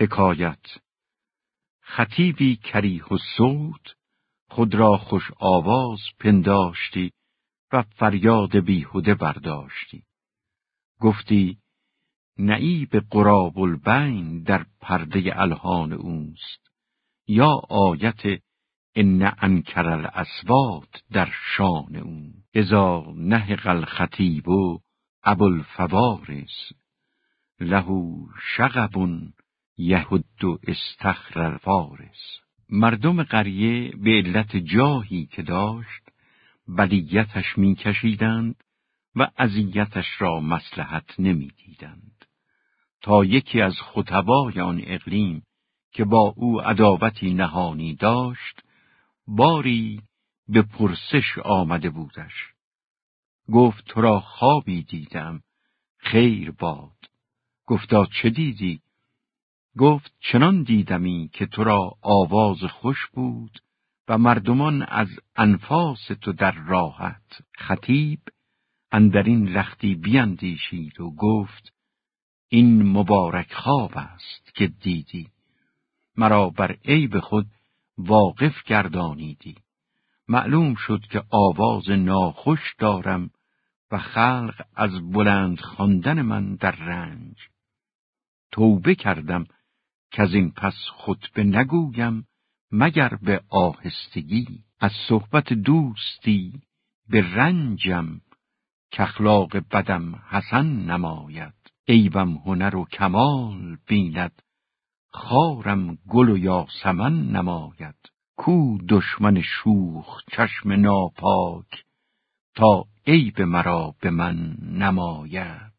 حکایت. خطیبی کریه و صوت خود را خوش آواز پنداشتی و فریاد بیهوده برداشتی. گفتی نعیب قراب البین در پرده الهان اوست. یا آیت ان انکر الاسوات در شان او اذا نهق الخطیب ابوالفوارس له شغب یهد استخر الفارس. مردم قریه به علت جاهی که داشت بلیتش میکشیدند و اذیتش را مسلحت نمی‌دیدند. تا یکی از خطبای آن اقلیم که با او عداوتی نهانی داشت باری به پرسش آمده بودش. گفت تو را خوابی دیدم خیر باد. گفتا چه دیدی؟ گفت چنان دیدمی که تو را آواز خوش بود و مردمان از انفاس تو در راحت خطیب اندرین لختی بیندیشید و گفت این مبارک خواب است که دیدی. مرا بر عیب خود واقف گردانیدی. معلوم شد که آواز ناخوش دارم و خلق از بلند خواندن من در رنج. توبه کردم که از این پس خطبه نگویم مگر به آهستگی. از صحبت دوستی به رنجم که اخلاق بدم حسن نماید. عیبم هنر و کمال بیند خارم گل و یاسمن نماید. کو دشمن شوخ چشم ناپاک تا عیب مرا به من نماید.